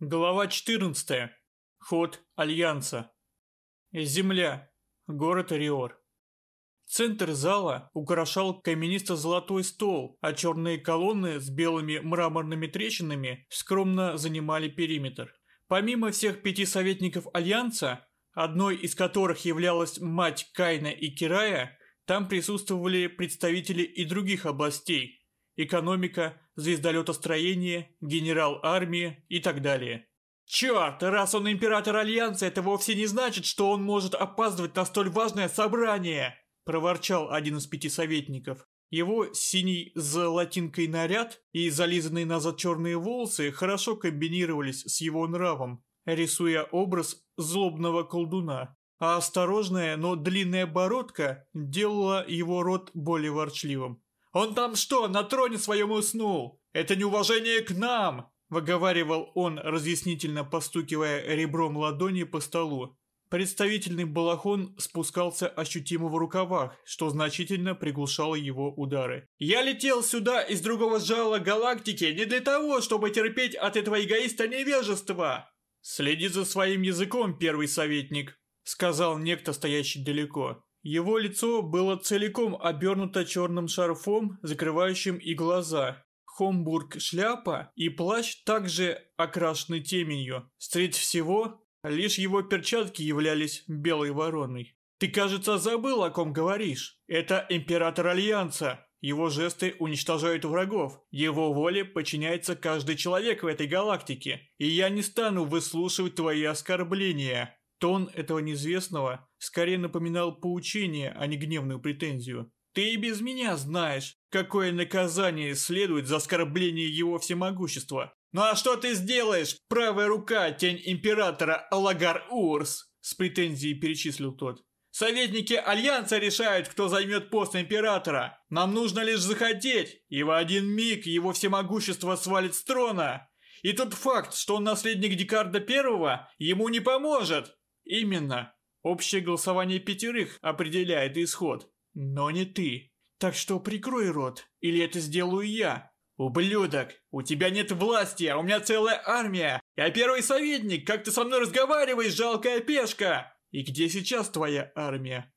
Глава 14. Ход Альянса. Земля. Город Риор. Центр зала украшал каменисто-золотой стол, а черные колонны с белыми мраморными трещинами скромно занимали периметр. Помимо всех пяти советников Альянса, одной из которых являлась мать Кайна и Кирая, там присутствовали представители и других областей – экономика, звездолетостроение, генерал армии и так далее. Черт, раз он император Альянса, это вовсе не значит, что он может опаздывать на столь важное собрание, проворчал один из пяти советников. Его синий с золотинкой наряд и зализанные назад черные волосы хорошо комбинировались с его нравом, рисуя образ злобного колдуна. А осторожная, но длинная бородка делала его рот более ворчливым. «Он там что, на троне своем уснул? Это неуважение к нам!» Выговаривал он, разъяснительно постукивая ребром ладони по столу. Представительный балахон спускался ощутимо в рукавах, что значительно приглушало его удары. «Я летел сюда из другого жала галактики не для того, чтобы терпеть от этого эгоиста невежества!» «Следи за своим языком, первый советник», — сказал некто, стоящий далеко. Его лицо было целиком обернуто черным шарфом, закрывающим и глаза. Хомбург шляпа и плащ также окрашены теменью. Средь всего, лишь его перчатки являлись белой вороной. «Ты, кажется, забыл, о ком говоришь. Это император Альянса. Его жесты уничтожают врагов. Его воле подчиняется каждый человек в этой галактике. И я не стану выслушивать твои оскорбления». Тон этого неизвестного скорее напоминал поучение, а не гневную претензию. «Ты и без меня знаешь, какое наказание следует за оскорбление его всемогущества. Ну а что ты сделаешь, правая рука, тень императора Алагар Урс?» С претензией перечислил тот. Советники Альянса решают, кто займет пост императора. Нам нужно лишь захотеть, и в один миг его всемогущество свалит с трона. И тот факт, что он наследник Декарда Первого, ему не поможет. Именно. Общее голосование пятерых определяет исход. Но не ты. Так что прикрой рот, или это сделаю я. Ублюдок, у тебя нет власти, а у меня целая армия. Я первый советник, как ты со мной разговариваешь, жалкая пешка? И где сейчас твоя армия?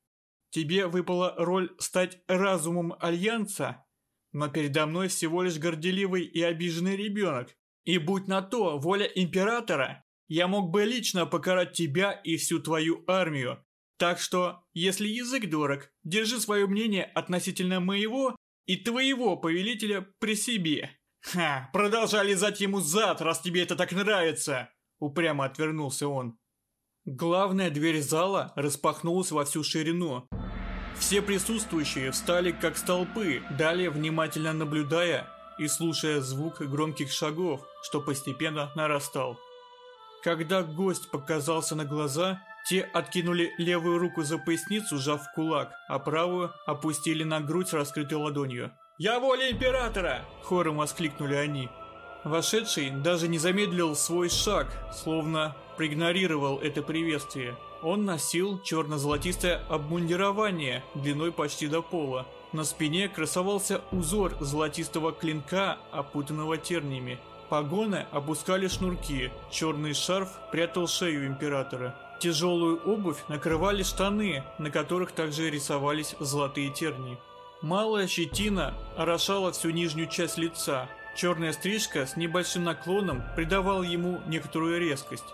Тебе выпала роль стать разумом Альянса, но передо мной всего лишь горделивый и обиженный ребенок. И будь на то воля Императора, я мог бы лично покарать тебя и всю твою армию. Так что, если язык дорог, держи свое мнение относительно моего и твоего повелителя при себе. Ха, продолжай лизать ему зад, раз тебе это так нравится. Упрямо отвернулся он. Главная дверь зала распахнулась во всю ширину. Все присутствующие встали как столпы, далее внимательно наблюдая и слушая звук громких шагов, что постепенно нарастал. Когда гость показался на глаза, те откинули левую руку за поясницу, сжав кулак, а правую опустили на грудь раскрытой ладонью. «Я воля императора!» – хором воскликнули они. Вошедший даже не замедлил свой шаг, словно проигнорировал это приветствие. Он носил черно-золотистое обмундирование длиной почти до пола. На спине красовался узор золотистого клинка, опутанного терниями. Погоны опускали шнурки, черный шарф прятал шею императора. Тяжелую обувь накрывали штаны, на которых также рисовались золотые тернии. Малая щетина орошала всю нижнюю часть лица. Черная стрижка с небольшим наклоном придавала ему некоторую резкость.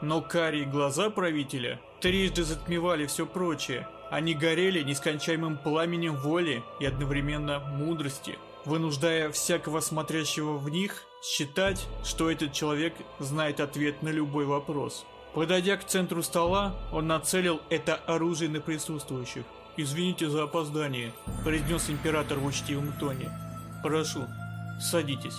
Но карие глаза правителя трижды затмевали все прочее. Они горели нескончаемым пламенем воли и одновременно мудрости вынуждая всякого смотрящего в них считать, что этот человек знает ответ на любой вопрос. Подойдя к центру стола, он нацелил это оружие на присутствующих. «Извините за опоздание», – произнес император в учтивом тоне. «Прошу, садитесь».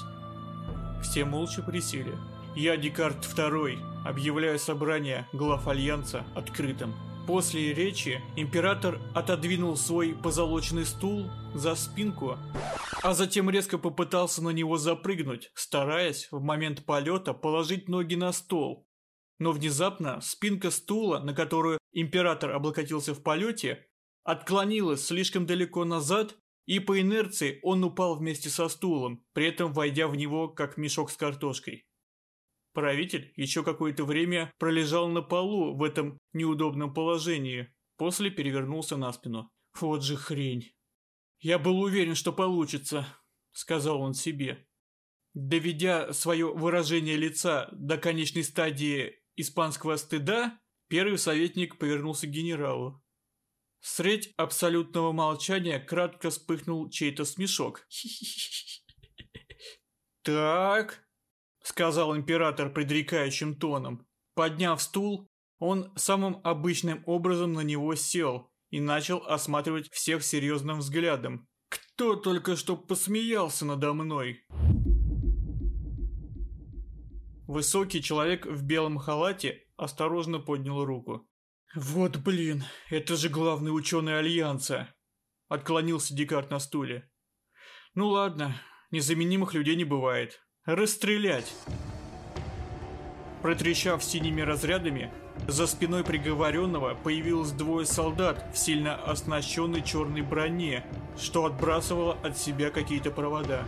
Все молча присели. «Я Декарт II, объявляю собрание глав Альянса открытым». После речи император отодвинул свой позолоченный стул за спинку, а затем резко попытался на него запрыгнуть, стараясь в момент полета положить ноги на стол. Но внезапно спинка стула, на которую император облокотился в полете, отклонилась слишком далеко назад, и по инерции он упал вместе со стулом, при этом войдя в него как мешок с картошкой. Правитель еще какое-то время пролежал на полу в этом неудобном положении, после перевернулся на спину. Вот же хрень. «Я был уверен, что получится», — сказал он себе. Доведя свое выражение лица до конечной стадии испанского стыда, первый советник повернулся к генералу. Средь абсолютного молчания кратко вспыхнул чей-то смешок. «Так», — сказал император предрекающим тоном. Подняв стул, он самым обычным образом на него сел и начал осматривать всех серьезным взглядом. «Кто только что посмеялся надо мной?» Высокий человек в белом халате осторожно поднял руку. «Вот блин, это же главный ученый Альянса!» Отклонился Декарт на стуле. «Ну ладно, незаменимых людей не бывает. Расстрелять!» Протрещав синими разрядами, за спиной приговоренного появилось двое солдат в сильно оснащенной черной броне, что отбрасывало от себя какие-то провода.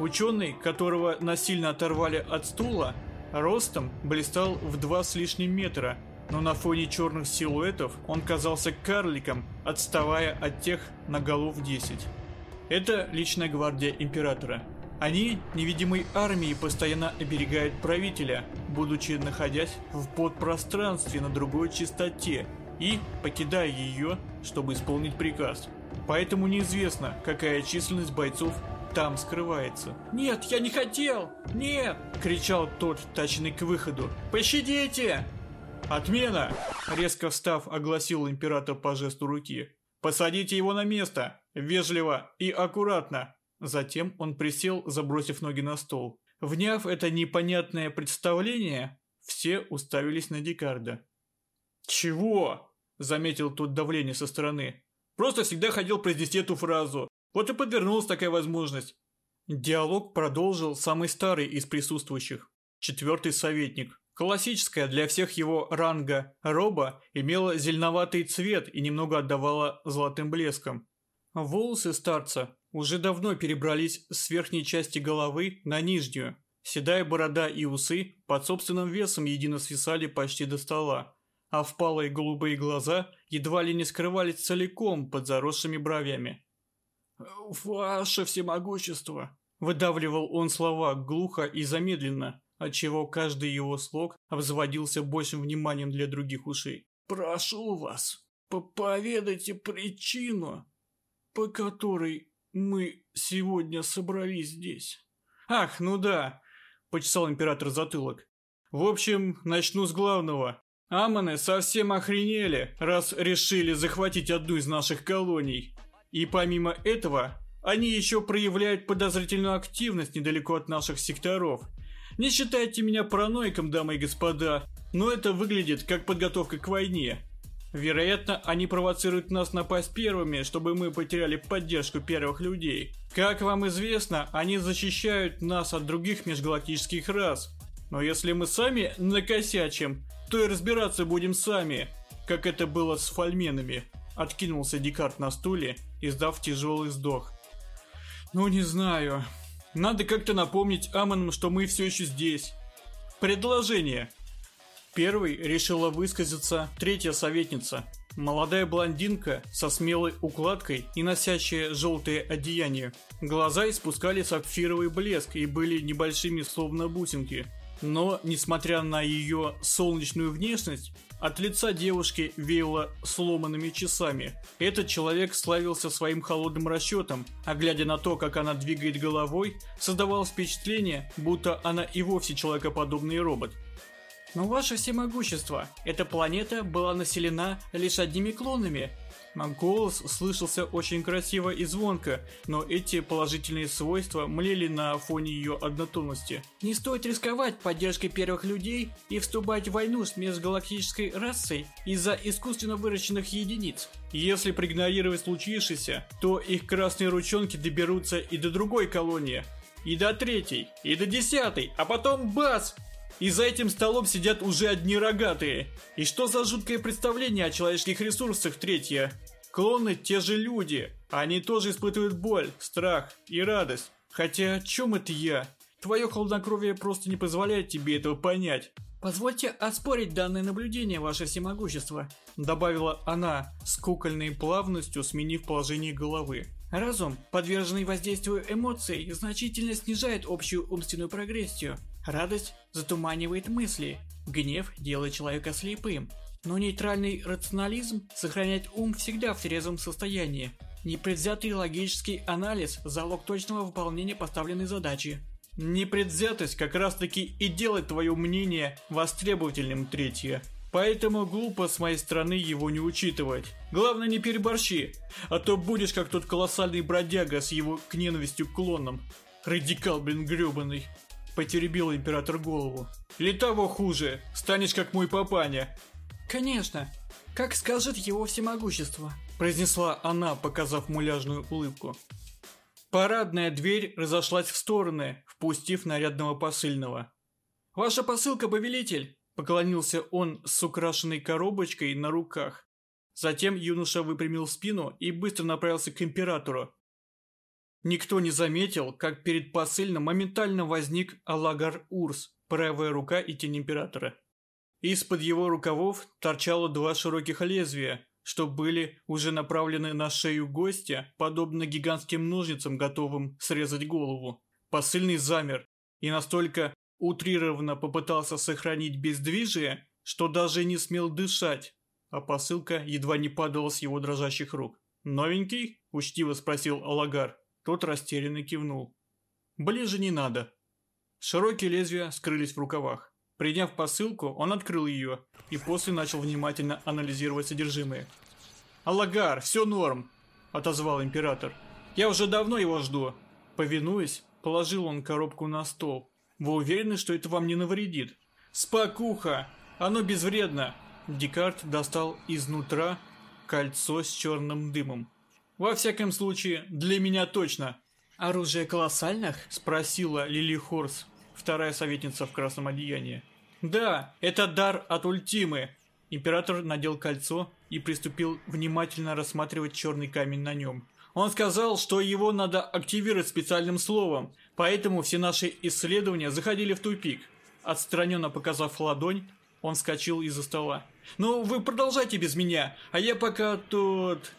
Ученый, которого насильно оторвали от стула, ростом блистал в два с лишним метра, но на фоне черных силуэтов он казался карликом, отставая от тех на голов 10. Это личная гвардия императора – они невидимой армией постоянно оберегают правителя, будучи находясь в подпространстве на другой частоте и покидая ее, чтобы исполнить приказ. Поэтому неизвестно, какая численность бойцов там скрывается. «Нет, я не хотел! Нет!» – кричал тот, тачный к выходу. «Пощадите!» «Отмена!» – резко встав, огласил император по жесту руки. «Посадите его на место! Вежливо и аккуратно! Затем он присел, забросив ноги на стол. Вняв это непонятное представление, все уставились на Декарда. «Чего?» – заметил тут давление со стороны. «Просто всегда хотел произнести эту фразу. Вот и подвернулась такая возможность». Диалог продолжил самый старый из присутствующих, четвертый советник. Классическая для всех его ранга роба имела зеленоватый цвет и немного отдавала золотым блеском. Волосы старца уже давно перебрались с верхней части головы на нижнюю. Седая борода и усы под собственным весом едино свисали почти до стола, а впалые голубые глаза едва ли не скрывались целиком под заросшими бровями. «Ваше всемогущество!» – выдавливал он слова глухо и замедленно, отчего каждый его слог обзаводился большим вниманием для других ушей. «Прошу вас, поведайте причину, по которой мы сегодня собрались здесь. Ах, ну да, почесал император затылок. В общем, начну с главного. Аманы совсем охренели, раз решили захватить одну из наших колоний. И помимо этого, они еще проявляют подозрительную активность недалеко от наших секторов. Не считайте меня параноиком, дамы и господа, но это выглядит как подготовка к войне. Вероятно, они провоцируют нас напасть первыми, чтобы мы потеряли поддержку первых людей. Как вам известно, они защищают нас от других межгалактических рас. Но если мы сами накосячим, то и разбираться будем сами, как это было с фольменами. Откинулся Декарт на стуле, издав тяжелый вздох. Ну не знаю. Надо как-то напомнить Амонам, что мы все еще здесь. Предложение. Первой решила высказаться третья советница. Молодая блондинка со смелой укладкой и носящая желтые одеяния. Глаза испускали сапфировый блеск и были небольшими словно бусинки. Но, несмотря на ее солнечную внешность, от лица девушки веяло сломанными часами. Этот человек славился своим холодным расчетом, а глядя на то, как она двигает головой, создавалось впечатление, будто она и вовсе человекоподобный робот – но ваше всемогущество, эта планета была населена лишь одними клонами. Голос слышался очень красиво и звонко, но эти положительные свойства млели на фоне ее однотонности. Не стоит рисковать поддержкой первых людей и вступать в войну с межгалактической расой из-за искусственно выращенных единиц. Если проигнорировать случившееся, то их красные ручонки доберутся и до другой колонии, и до третьей, и до десятой, а потом бац! И за этим столом сидят уже одни рогатые. И что за жуткое представление о человеческих ресурсах третье? Клоны те же люди. Они тоже испытывают боль, страх и радость. Хотя о чем это я? Твое хладнокровие просто не позволяет тебе этого понять. «Позвольте оспорить данное наблюдение, ваше всемогущество», добавила она, с кукольной плавностью сменив положение головы. «Разум, подверженный воздействию эмоций, значительно снижает общую умственную прогрессию. Радость затуманивает мысли, гнев делает человека слепым. Но нейтральный рационализм сохраняет ум всегда в трезвом состоянии. Непредвзятый логический анализ – залог точного выполнения поставленной задачи. Непредвзятость как раз таки и делает твое мнение востребовательным третье. Поэтому глупо с моей стороны его не учитывать. Главное не переборщи, а то будешь как тот колоссальный бродяга с его к ненавистью клоном. Радикал, блин, гребаный. Потеребил император голову. Или того хуже, станешь как мой папаня. Конечно, как скажет его всемогущество, произнесла она, показав муляжную улыбку. Парадная дверь разошлась в стороны, впустив нарядного посыльного. «Ваша посылка, повелитель!» – поклонился он с украшенной коробочкой на руках. Затем юноша выпрямил спину и быстро направился к императору. Никто не заметил, как перед посыльным моментально возник Алагар Урс, правая рука и тень императора. Из-под его рукавов торчало два широких лезвия, что были уже направлены на шею гостя, подобно гигантским ножницам, готовым срезать голову. Посыльный замер и настолько утрированно попытался сохранить бездвижие, что даже не смел дышать, а посылка едва не падала с его дрожащих рук. «Новенький?» – учтиво спросил Алагар. Тот растерянно кивнул. «Ближе не надо». Широкие лезвия скрылись в рукавах. Приняв посылку, он открыл ее и после начал внимательно анализировать содержимое. «Алагар, все норм!» – отозвал император. «Я уже давно его жду». Повинуясь, положил он коробку на стол. «Вы уверены, что это вам не навредит?» «Спокуха! Оно безвредно!» Декарт достал изнутра кольцо с черным дымом. «Во всяком случае, для меня точно!» «Оружие колоссальных?» – спросила Лили Хорс, вторая советница в красном одеянии. «Да, это дар от Ультимы!» Император надел кольцо и приступил внимательно рассматривать черный камень на нем. Он сказал, что его надо активировать специальным словом, поэтому все наши исследования заходили в тупик. Отстраненно показав ладонь, он вскочил из-за стола. «Ну, вы продолжайте без меня, а я пока тут...»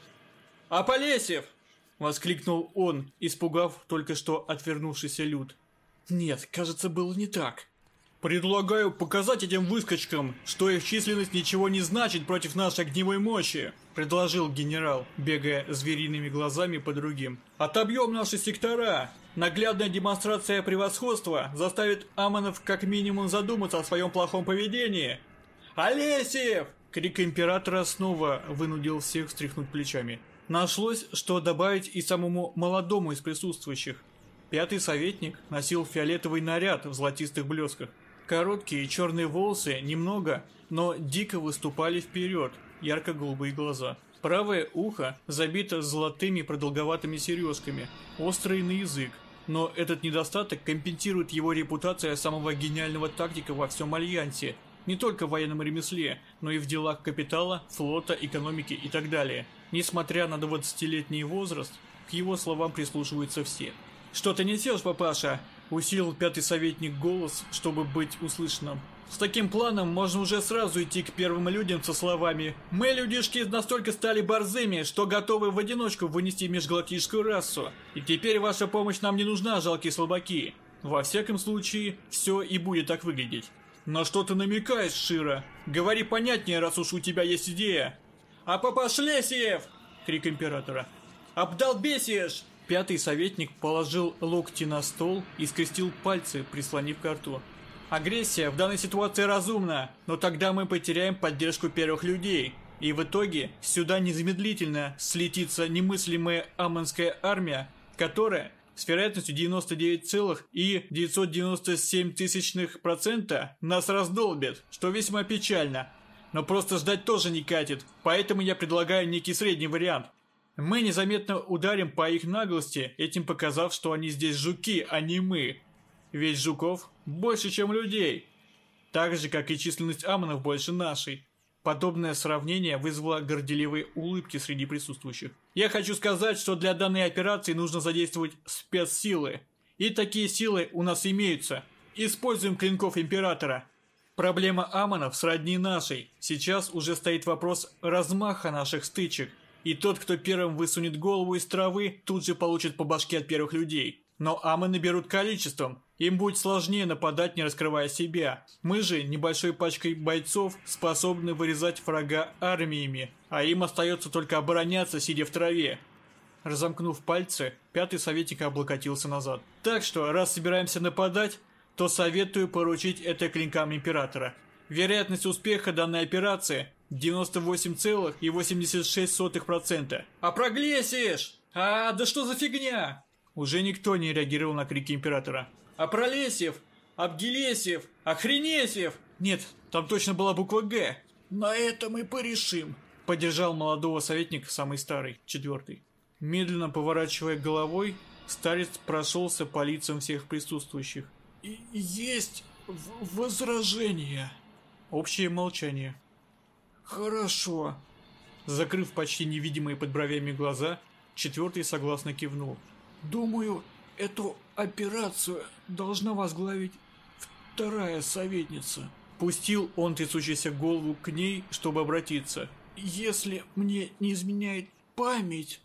«Аполесев!» — воскликнул он, испугав только что отвернувшийся люд. Нет, кажется, было не так. Предлагаю показать этим выскочкам, что их численность ничего не значит против нашей огневой мощи, предложил генерал, бегая звериными глазами по другим. Отобьем наши сектора. Наглядная демонстрация превосходства заставит Амонов как минимум задуматься о своем плохом поведении. «Олесев!» Крик императора снова вынудил всех встряхнуть плечами. Нашлось, что добавить и самому молодому из присутствующих. Пятый советник носил фиолетовый наряд в золотистых блесках. Короткие черные волосы немного, но дико выступали вперед, ярко-голубые глаза. Правое ухо забито золотыми продолговатыми сережками, острый на язык. Но этот недостаток компенсирует его репутация самого гениального тактика во всем Альянсе. Не только в военном ремесле, но и в делах капитала, флота, экономики и так далее. Несмотря на 20-летний возраст, к его словам прислушиваются все. «Что ты несешь, папаша?» Усилил пятый советник голос, чтобы быть услышанным. С таким планом можно уже сразу идти к первым людям со словами «Мы, людишки, настолько стали борзыми, что готовы в одиночку вынести межгалактическую расу, и теперь ваша помощь нам не нужна, жалкие слабаки». Во всяком случае, все и будет так выглядеть. «На что ты намекаешь, Шира? Говори понятнее, раз уж у тебя есть идея!» «А попошлесиев!» — крик императора. «Обдолбесишь!» Пятый советник положил локти на стол и скрестил пальцы, прислонив к рту. Агрессия в данной ситуации разумна, но тогда мы потеряем поддержку первых людей. И в итоге сюда незамедлительно слетится немыслимая амонская армия, которая с вероятностью 99,997% нас раздолбит, что весьма печально. Но просто ждать тоже не катит, поэтому я предлагаю некий средний вариант – мы незаметно ударим по их наглости, этим показав, что они здесь жуки, а не мы. Ведь жуков больше, чем людей. Так же, как и численность амонов больше нашей. Подобное сравнение вызвало горделивые улыбки среди присутствующих. Я хочу сказать, что для данной операции нужно задействовать спецсилы. И такие силы у нас имеются. Используем клинков Императора. Проблема Амонов сродни нашей. Сейчас уже стоит вопрос размаха наших стычек. И тот, кто первым высунет голову из травы, тут же получит по башке от первых людей. Но Амоны берут количеством. Им будет сложнее нападать, не раскрывая себя. Мы же, небольшой пачкой бойцов, способны вырезать врага армиями. А им остается только обороняться, сидя в траве. Разомкнув пальцы, пятый советник облокотился назад. Так что, раз собираемся нападать, то советую поручить это клинкам Императора. Вероятность успеха данной операции 98,86%. А проглесишь! А, да что за фигня? Уже никто не реагировал на крики Императора. А пролесев! Абгелесев! Охренесев! Нет, там точно была буква «Г». На это мы порешим. Поддержал молодого советника самый старый, четвертый. Медленно поворачивая головой, старец прошелся по лицам всех присутствующих. «Есть возражения». Общее молчание. «Хорошо». Закрыв почти невидимые под бровями глаза, четвертый согласно кивнул. «Думаю, эту операцию должна возглавить вторая советница». Пустил он трясущийся голову к ней, чтобы обратиться. «Если мне не изменяет память,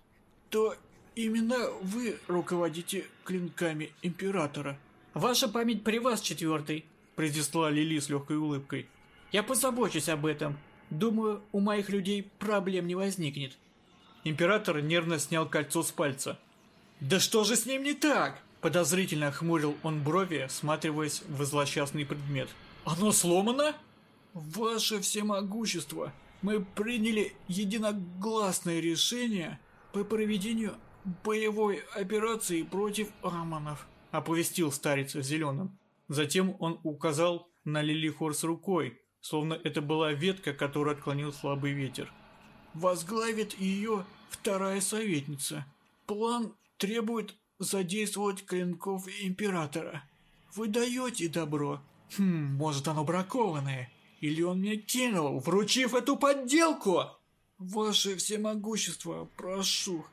то именно вы руководите клинками Императора». «Ваша память при вас, четвертый», – произнесла Лили с легкой улыбкой. «Я позабочусь об этом. Думаю, у моих людей проблем не возникнет». Император нервно снял кольцо с пальца. «Да что же с ним не так?» Подозрительно хмурил он брови, всматриваясь в злосчастный предмет. «Оно сломано?» «Ваше всемогущество, мы приняли единогласное решение по проведению боевой операции против Амонов оповестил старец в зеленом. Затем он указал на Лилихорс рукой, словно это была ветка, которую отклонил слабый ветер. «Возглавит ее вторая советница. План требует задействовать клинков Императора. Вы даете добро?» «Хм, может оно бракованное? Или он мне кинул, вручив эту подделку?» «Ваше всемогущество, прошу,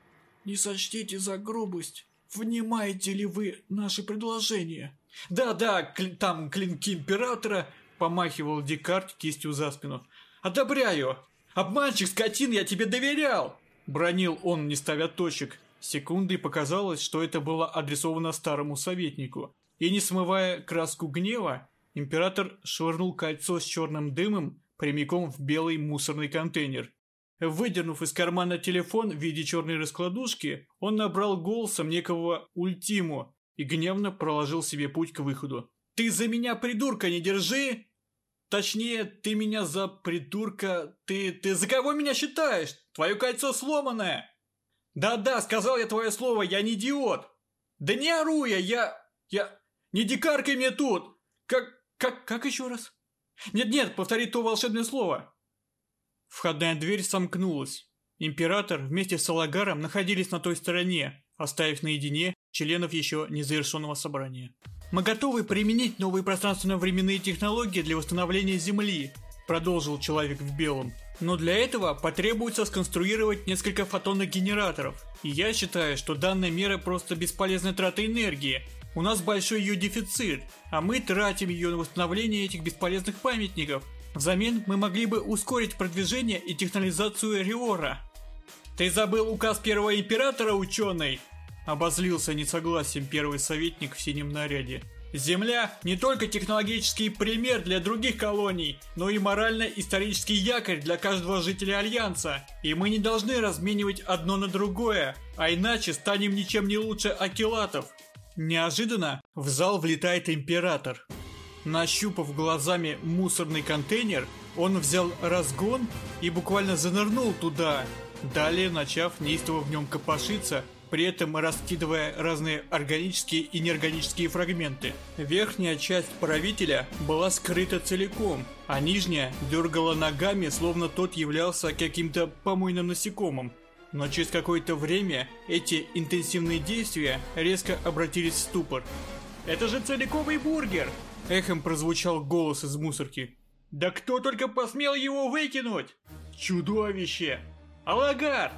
не сочтите за грубость. Внимаете ли вы наши предложения? Да-да, кли там клинки императора, помахивал Декарт кистью за спину. Одобряю. Обманщик, скотин, я тебе доверял. Бронил он, не ставя точек. Секундой показалось, что это было адресовано старому советнику. И не смывая краску гнева, император швырнул кольцо с черным дымом прямиком в белый мусорный контейнер. Выдернув из кармана телефон в виде черной раскладушки, он набрал голосом некого ультиму и гневно проложил себе путь к выходу. «Ты за меня, придурка, не держи!» «Точнее, ты меня за придурка... Ты... ты за кого меня считаешь? Твое кольцо сломанное!» «Да-да, сказал я твое слово, я не идиот!» «Да не ору я, я... я... Не дикаркай мне тут! Как... как... как еще раз?» «Нет-нет, повтори то волшебное слово!» Входная дверь сомкнулась. Император вместе с Алагаром находились на той стороне, оставив наедине членов еще незавершенного собрания. «Мы готовы применить новые пространственно-временные технологии для восстановления Земли», продолжил человек в белом. «Но для этого потребуется сконструировать несколько фотонных генераторов. И я считаю, что данная мера просто бесполезная трата энергии. У нас большой ее дефицит, а мы тратим ее на восстановление этих бесполезных памятников. Взамен мы могли бы ускорить продвижение и технологизацию Риора. Ты забыл указ первого императора, ученый? Обозлился несогласием первый советник в синем наряде. Земля не только технологический пример для других колоний, но и морально-исторический якорь для каждого жителя Альянса. И мы не должны разменивать одно на другое, а иначе станем ничем не лучше акилатов. Неожиданно в зал влетает император. Нащупав глазами мусорный контейнер, он взял разгон и буквально занырнул туда, далее начав неистово в нем копошиться, при этом раскидывая разные органические и неорганические фрагменты. Верхняя часть правителя была скрыта целиком, а нижняя дергала ногами, словно тот являлся каким-то помойным насекомым. Но через какое-то время эти интенсивные действия резко обратились в ступор. «Это же целиковый бургер!» Эхом прозвучал голос из мусорки. «Да кто только посмел его выкинуть? Чудовище! Алагар!»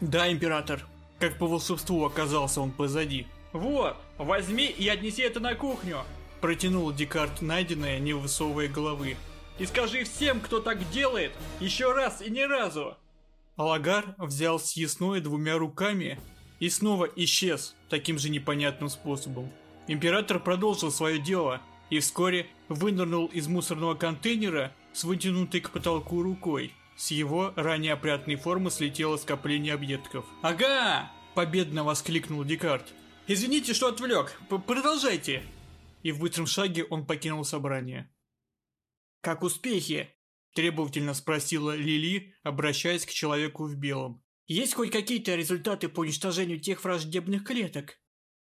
«Да, император!» Как по волшебству оказался он позади. Вот, возьми и отнеси это на кухню. Протянул Декарт найденное, не высовывая головы. И скажи всем, кто так делает, еще раз и ни разу. Алагар взял съестное двумя руками и снова исчез таким же непонятным способом. Император продолжил свое дело и вскоре вынырнул из мусорного контейнера с вытянутой к потолку рукой. С его ранее опрятной формы слетело скопление объедков. «Ага!» – победно воскликнул Декарт. «Извините, что отвлек. П Продолжайте!» И в быстром шаге он покинул собрание. «Как успехи?» – требовательно спросила Лили, обращаясь к человеку в белом. «Есть хоть какие-то результаты по уничтожению тех враждебных клеток?»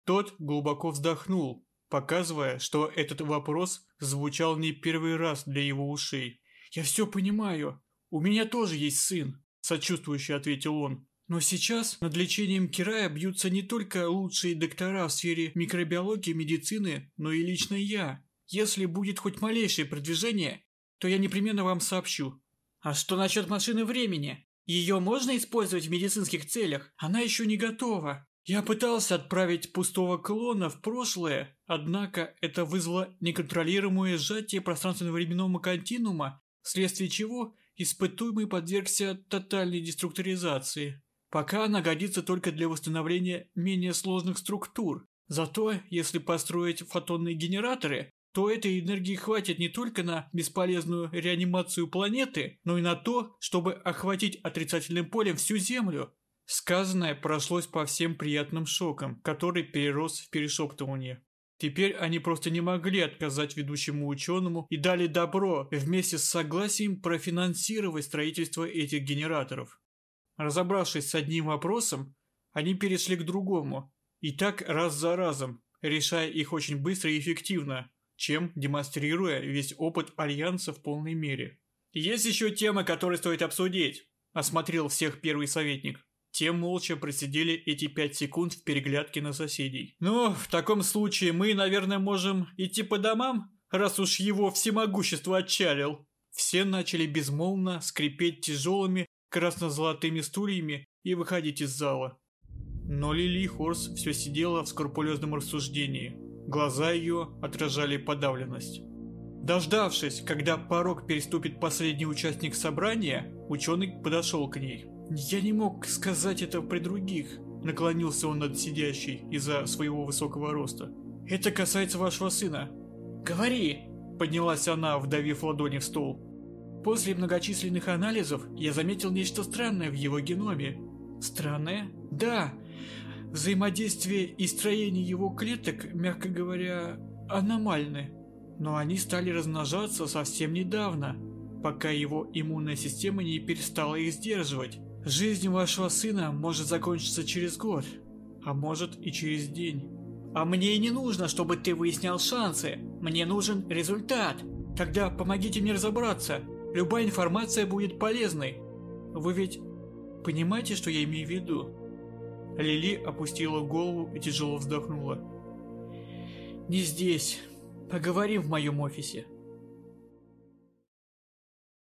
Тот глубоко вздохнул, показывая, что этот вопрос звучал не первый раз для его ушей. «Я все понимаю. У меня тоже есть сын», – сочувствующе ответил он. «Но сейчас над лечением Кирая бьются не только лучшие доктора в сфере микробиологии и медицины, но и лично я. Если будет хоть малейшее продвижение, то я непременно вам сообщу». «А что насчет машины времени? Ее можно использовать в медицинских целях? Она еще не готова». Я пытался отправить пустого клона в прошлое, однако это вызвало неконтролируемое сжатие пространственно-временного континуума, вследствие чего испытуемый подвергся тотальной деструктуризации. Пока она годится только для восстановления менее сложных структур. Зато, если построить фотонные генераторы, то этой энергии хватит не только на бесполезную реанимацию планеты, но и на то, чтобы охватить отрицательным полем всю Землю. Сказанное прошлось по всем приятным шокам, который перерос в перешептывание. Теперь они просто не могли отказать ведущему ученому и дали добро вместе с согласием профинансировать строительство этих генераторов. Разобравшись с одним вопросом, они перешли к другому, и так раз за разом, решая их очень быстро и эффективно, чем демонстрируя весь опыт Альянса в полной мере. «Есть еще темы, которые стоит обсудить», – осмотрел всех первый советник. Те молча просидели эти пять секунд в переглядке на соседей. «Ну, в таком случае мы, наверное, можем идти по домам, раз уж его всемогущество отчалил». Все начали безмолвно скрипеть тяжелыми красно-золотыми стульями и выходить из зала. Но Лили Хорс все сидела в скрупулезном рассуждении. Глаза ее отражали подавленность. Дождавшись, когда порог переступит последний участник собрания, ученый подошел к ней. «Я не мог сказать это при других», — наклонился он над сидящей из-за своего высокого роста. «Это касается вашего сына». «Говори!» — поднялась она, вдавив ладони в стол. «После многочисленных анализов я заметил нечто странное в его геноме». «Странное?» «Да. Взаимодействие и строение его клеток, мягко говоря, аномальны. Но они стали размножаться совсем недавно, пока его иммунная система не перестала их сдерживать. Жизнь вашего сына может закончиться через год, а может и через день. А мне не нужно, чтобы ты выяснял шансы. Мне нужен результат. Тогда помогите мне разобраться. Любая информация будет полезной. Вы ведь понимаете, что я имею в виду? Лили опустила голову и тяжело вздохнула. Не здесь. Поговорим в моем офисе.